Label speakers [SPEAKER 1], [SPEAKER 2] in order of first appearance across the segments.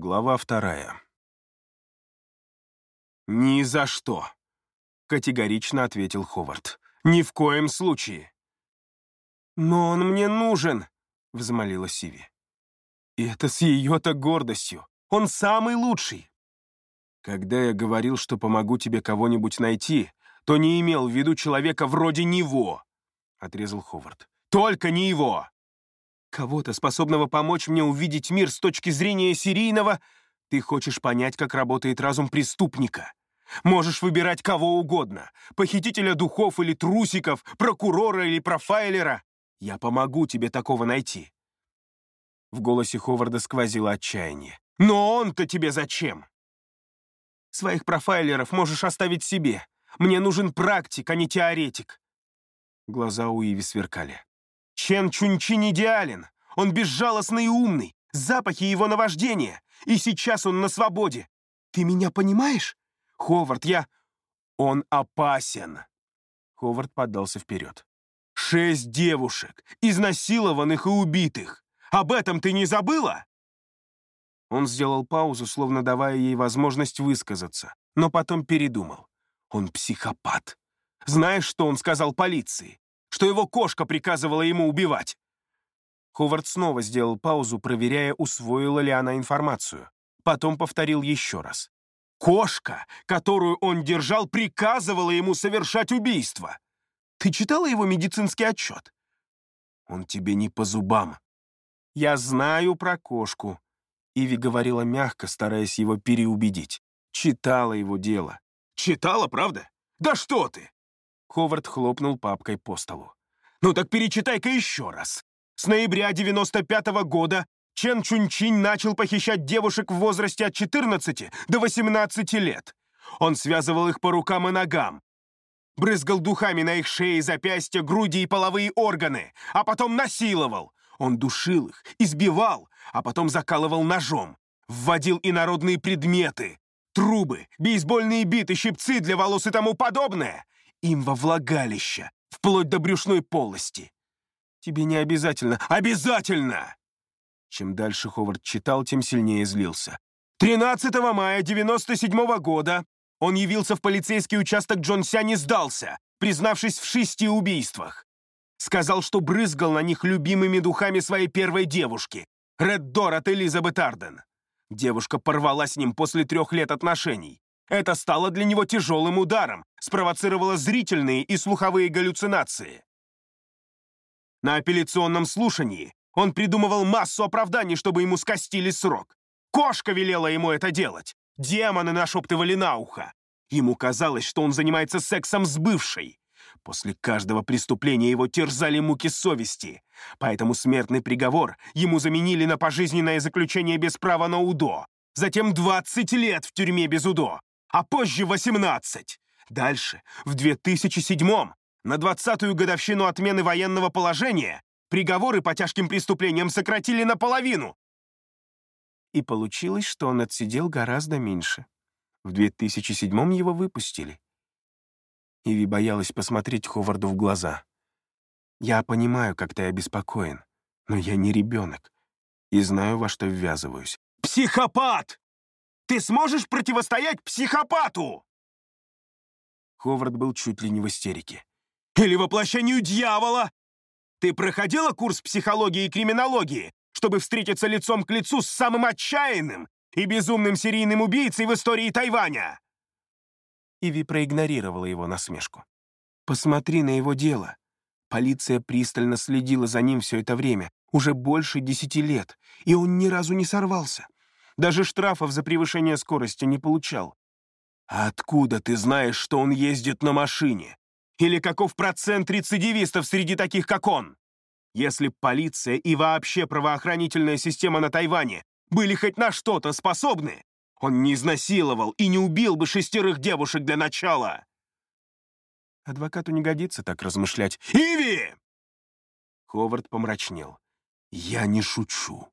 [SPEAKER 1] Глава вторая. «Ни за что!» — категорично ответил Ховард. «Ни в коем случае!» «Но он мне нужен!» — взмолила Сиви. «И это с ее-то гордостью! Он самый лучший!» «Когда я говорил, что помогу тебе кого-нибудь найти, то не имел в виду человека вроде него!» — отрезал Ховард. «Только не его!» Кого-то, способного помочь мне увидеть мир с точки зрения серийного, ты хочешь понять, как работает разум преступника. Можешь выбирать кого угодно — похитителя духов или трусиков, прокурора или профайлера. Я помогу тебе такого найти». В голосе Ховарда сквозило отчаяние. «Но он-то тебе зачем?» «Своих профайлеров можешь оставить себе. Мне нужен практик, а не теоретик». Глаза у Иви сверкали. Чен Чунчин идеален. Он безжалостный и умный. Запахи его наваждения. И сейчас он на свободе. Ты меня понимаешь? Ховард, я... Он опасен. Ховард подался вперед. Шесть девушек, изнасилованных и убитых. Об этом ты не забыла? Он сделал паузу, словно давая ей возможность высказаться, но потом передумал. Он психопат. Знаешь, что он сказал полиции? Что его кошка приказывала ему убивать. Ховард снова сделал паузу, проверяя, усвоила ли она информацию. Потом повторил еще раз. Кошка, которую он держал, приказывала ему совершать убийство. Ты читала его медицинский отчет? Он тебе не по зубам. Я знаю про кошку. Иви говорила мягко, стараясь его переубедить. Читала его дело. Читала, правда? Да что ты! Ховард хлопнул папкой по столу. «Ну так перечитай-ка еще раз. С ноября 95-го года Чен Чунчинь начал похищать девушек в возрасте от 14 до 18 лет. Он связывал их по рукам и ногам, брызгал духами на их шеи, запястья, груди и половые органы, а потом насиловал. Он душил их, избивал, а потом закалывал ножом, вводил инородные предметы, трубы, бейсбольные биты, щипцы для волос и тому подобное — им во влагалище, вплоть до брюшной полости. Тебе не обязательно. Обязательно! Чем дальше Ховард читал, тем сильнее злился. 13 мая 97 -го года он явился в полицейский участок Джонся не сдался, признавшись в шести убийствах. Сказал, что брызгал на них любимыми духами своей первой девушки, Ред Дорот Элизабет Арден. Девушка порвала с ним после трех лет отношений. Это стало для него тяжелым ударом, спровоцировало зрительные и слуховые галлюцинации. На апелляционном слушании он придумывал массу оправданий, чтобы ему скостили срок. Кошка велела ему это делать. Демоны нашептывали на ухо. Ему казалось, что он занимается сексом с бывшей. После каждого преступления его терзали муки совести. Поэтому смертный приговор ему заменили на пожизненное заключение без права на УДО. Затем 20 лет в тюрьме без УДО а позже 18. Дальше, в 2007-м, на 20-ю годовщину отмены военного положения, приговоры по тяжким преступлениям сократили наполовину. И получилось, что он отсидел гораздо меньше. В 2007-м его выпустили. Иви боялась посмотреть Ховарду в глаза. «Я понимаю, как ты обеспокоен, но я не ребенок и знаю, во что ввязываюсь». «Психопат!» Ты сможешь противостоять психопату?» Ховард был чуть ли не в истерике. «Или воплощению дьявола! Ты проходила курс психологии и криминологии, чтобы встретиться лицом к лицу с самым отчаянным и безумным серийным убийцей в истории Тайваня?» Иви проигнорировала его насмешку. «Посмотри на его дело. Полиция пристально следила за ним все это время, уже больше десяти лет, и он ни разу не сорвался. Даже штрафов за превышение скорости не получал. А откуда ты знаешь, что он ездит на машине? Или каков процент рецидивистов среди таких, как он? Если полиция и вообще правоохранительная система на Тайване были хоть на что-то способны, он не изнасиловал и не убил бы шестерых девушек для начала. Адвокату не годится так размышлять. «Иви!» Ховард помрачнел. «Я не шучу.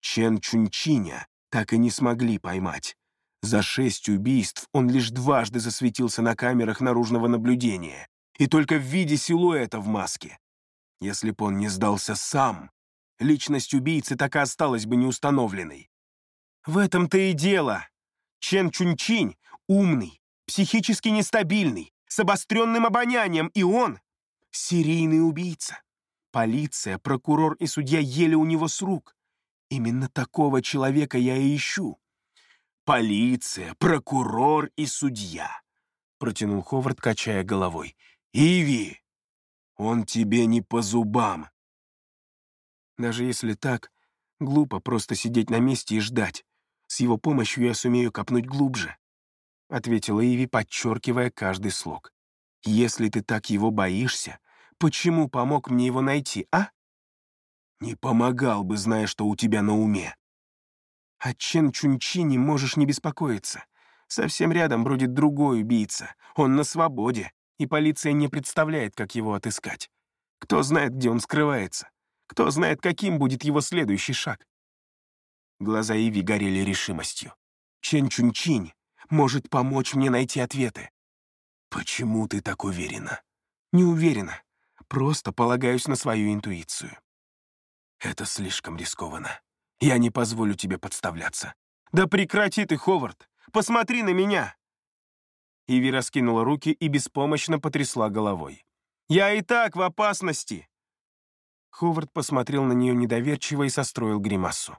[SPEAKER 1] Чен Чунчиня так и не смогли поймать. За шесть убийств он лишь дважды засветился на камерах наружного наблюдения, и только в виде силуэта в маске. Если б он не сдался сам, личность убийцы так и осталась бы неустановленной. В этом-то и дело. Чен Чунчинь умный, психически нестабильный, с обостренным обонянием, и он — серийный убийца. Полиция, прокурор и судья ели у него с рук. Именно такого человека я и ищу. Полиция, прокурор и судья, — протянул Ховард, качая головой. Иви, он тебе не по зубам. Даже если так, глупо просто сидеть на месте и ждать. С его помощью я сумею копнуть глубже. — ответила Иви, подчеркивая каждый слог. «Если ты так его боишься, почему помог мне его найти, а?» «Не помогал бы, зная, что у тебя на уме». «О Чен Чунчи можешь не беспокоиться. Совсем рядом бродит другой убийца. Он на свободе, и полиция не представляет, как его отыскать. Кто знает, где он скрывается? Кто знает, каким будет его следующий шаг?» Глаза Иви горели решимостью. Чен Чунчинь может помочь мне найти ответы. Почему ты так уверена? Не уверена. Просто полагаюсь на свою интуицию. Это слишком рискованно. Я не позволю тебе подставляться. Да прекрати ты, Ховард! Посмотри на меня! Иви раскинула руки и беспомощно потрясла головой. «Я и так в опасности!» Ховард посмотрел на нее недоверчиво и состроил гримасу.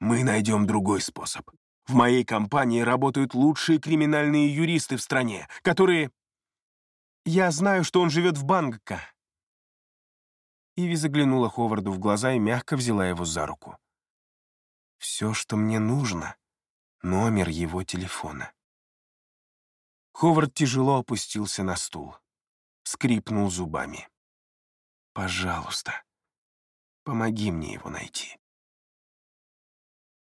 [SPEAKER 1] «Мы найдем другой способ. В моей компании работают лучшие криминальные юристы в стране, которые... Я знаю, что он живет в Бангка. Иви заглянула Ховарду в глаза и мягко взяла его за руку. Все, что мне нужно — номер его телефона. Ховард тяжело опустился на стул, скрипнул зубами. «Пожалуйста, помоги мне его найти».